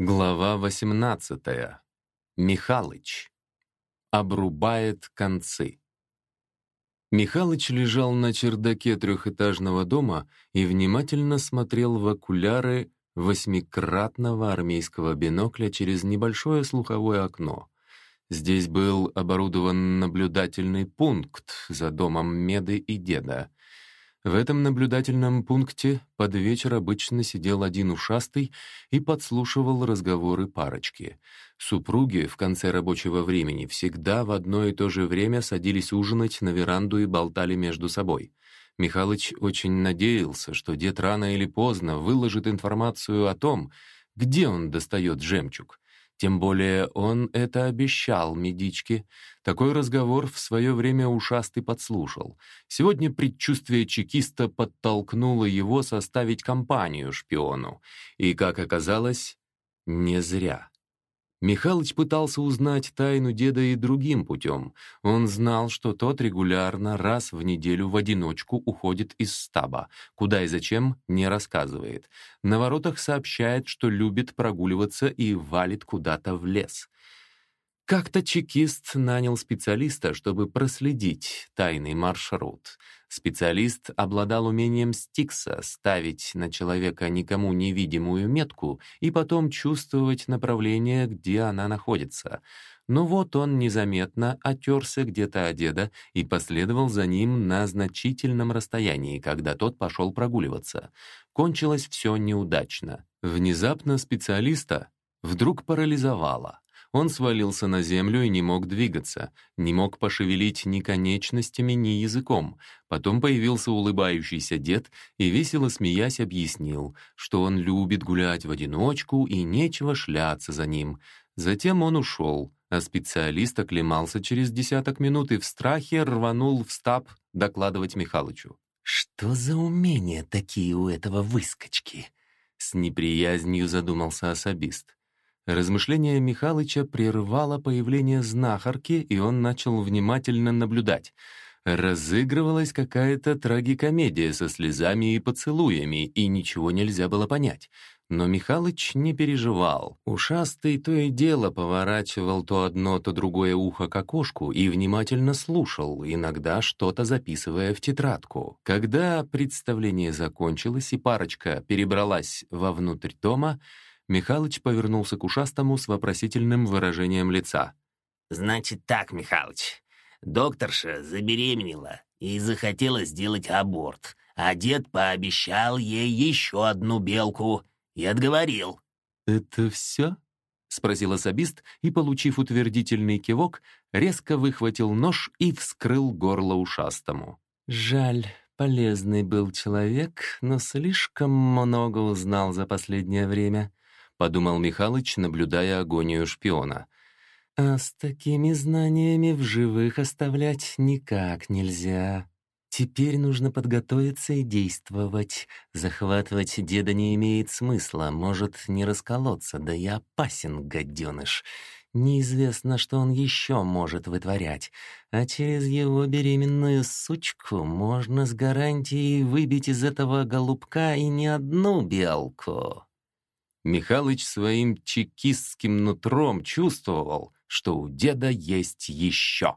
Глава 18. Михалыч. Обрубает концы. Михалыч лежал на чердаке трехэтажного дома и внимательно смотрел в окуляры восьмикратного армейского бинокля через небольшое слуховое окно. Здесь был оборудован наблюдательный пункт за домом Меды и деда. В этом наблюдательном пункте под вечер обычно сидел один ушастый и подслушивал разговоры парочки. Супруги в конце рабочего времени всегда в одно и то же время садились ужинать на веранду и болтали между собой. Михалыч очень надеялся, что дед рано или поздно выложит информацию о том, где он достает жемчуг. Тем более он это обещал медичке. Такой разговор в свое время ушастый подслушал. Сегодня предчувствие чекиста подтолкнуло его составить компанию шпиону. И, как оказалось, не зря. Михалыч пытался узнать тайну деда и другим путем. Он знал, что тот регулярно раз в неделю в одиночку уходит из стаба, куда и зачем не рассказывает. На воротах сообщает, что любит прогуливаться и валит куда-то в лес. Как-то чекист нанял специалиста, чтобы проследить тайный маршрут. Специалист обладал умением Стикса ставить на человека никому невидимую метку и потом чувствовать направление, где она находится. Но вот он незаметно отерся где-то о деда и последовал за ним на значительном расстоянии, когда тот пошел прогуливаться. Кончилось все неудачно. Внезапно специалиста вдруг парализовало. Он свалился на землю и не мог двигаться, не мог пошевелить ни конечностями, ни языком. Потом появился улыбающийся дед и, весело смеясь, объяснил, что он любит гулять в одиночку и нечего шляться за ним. Затем он ушел, а специалист оклемался через десяток минут и в страхе рванул в стаб докладывать Михалычу. «Что за умения такие у этого выскочки?» С неприязнью задумался особист. Размышление Михалыча прервало появление знахарки, и он начал внимательно наблюдать. Разыгрывалась какая-то трагикомедия со слезами и поцелуями, и ничего нельзя было понять. Но Михалыч не переживал. Ушастый то и дело поворачивал то одно, то другое ухо к окошку и внимательно слушал, иногда что-то записывая в тетрадку. Когда представление закончилось и парочка перебралась вовнутрь дома, Михалыч повернулся к ушастому с вопросительным выражением лица. «Значит так, Михалыч, докторша забеременела и захотела сделать аборт, а дед пообещал ей еще одну белку и отговорил». «Это все?» — спросил особист и, получив утвердительный кивок, резко выхватил нож и вскрыл горло ушастому. «Жаль, полезный был человек, но слишком много узнал за последнее время подумал Михалыч, наблюдая агонию шпиона. А с такими знаниями в живых оставлять никак нельзя. Теперь нужно подготовиться и действовать. Захватывать деда не имеет смысла, может не расколоться, да и опасен гаденыш. Неизвестно, что он еще может вытворять, а через его беременную сучку можно с гарантией выбить из этого голубка и не одну белку. Михалыч своим чекистским нутром чувствовал, что у деда есть еще.